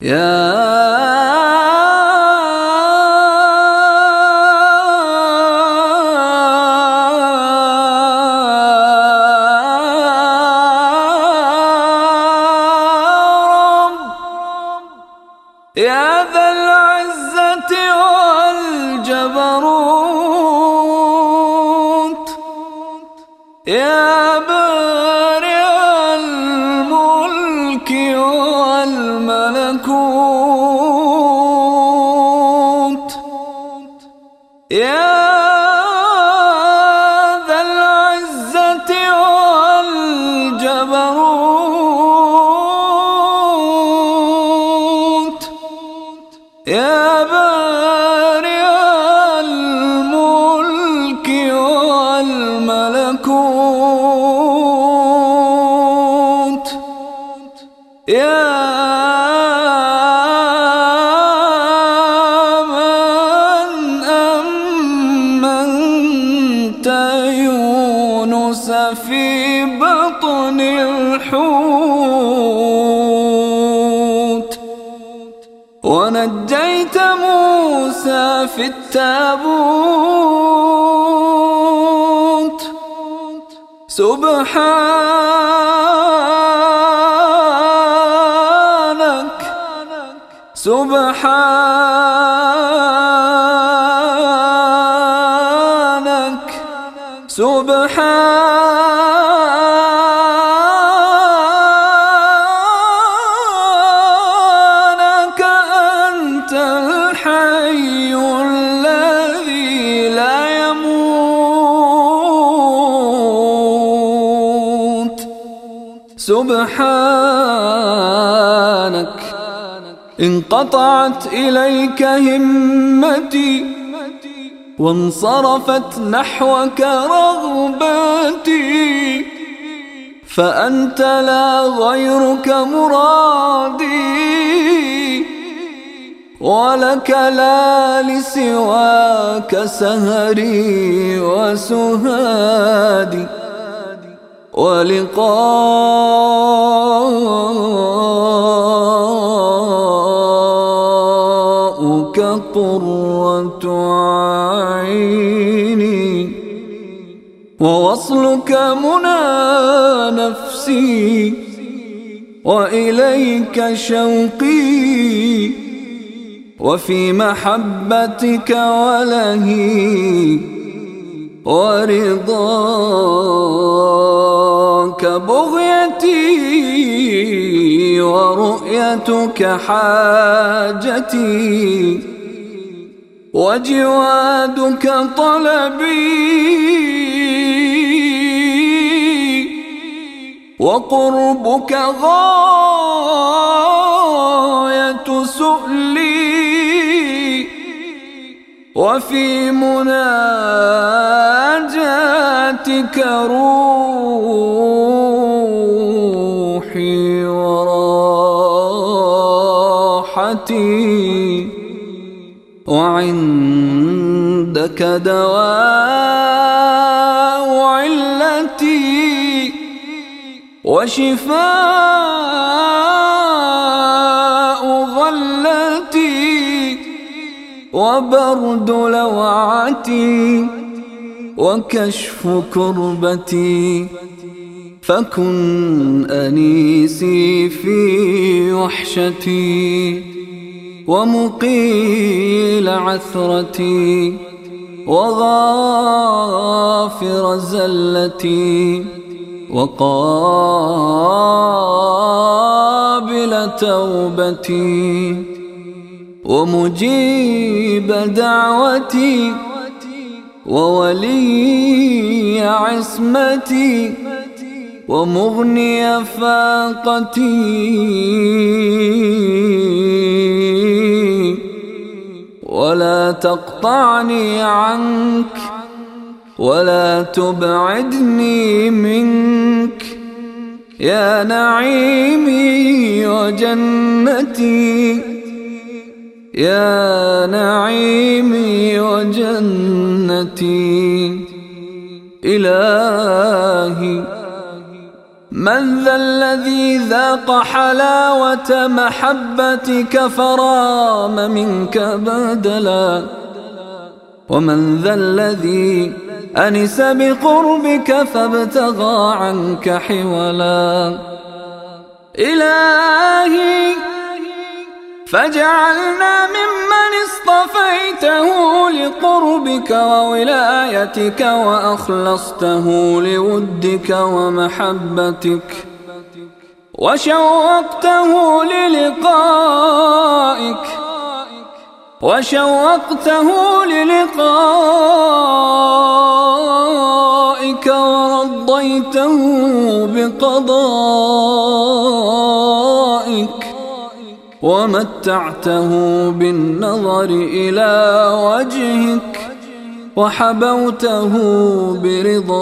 يا رب يا ذا العزة والجبروت يا بارئ يا ذا العزة والجبروت يا بارئ الملك والملكوت يا يونس في بطن الحوت. ونجيت موسى في التابوت. سبحانك سبحانك. سبحانك أنت الحي الذي لا يموت. سبحانك انقطعت إليك همتي وانصرفت نحوك رغبتي فأنت لا غيرك مرادي ولك لا لسواك سهري وسهادي ولقاؤك ووصلك منى نفسي وإليك شوقي وفي محبتك ولهي ورضاك بغيتي ورؤيتك حاجتي وجوادك طلبي وقربك غاية سؤلي وفي مناجاتك روحي وراحتي وعندك دواء وشفاء غلتي وبرد لوعتي وكشف كربتي فكن أنيسي في وحشتي ومقيل عثرتي وغافر زلتي وقابل توبتي ومجيب دعوتي وولي عصمتي ومغني فاقتي. ولا تقطعني عنك ولا تبعدني منك. يا نعيمي وجنتي. يا نعيمي وجنتي. إلهي من ذا الذي ذاق حلاوة محبتك فرام منك بدلا. ومن ذا الذي أنس بقربك فابتغى عنك حولا. إلهي فاجعلنا ممن اصطفيته لقربك وولايتك وأخلصته لودك ومحبتك. وشوقته للقائك. وشوقته للقائك. ورضيته بقضائك ومتعته بالنظر إلى وجهك وحبوته برضاك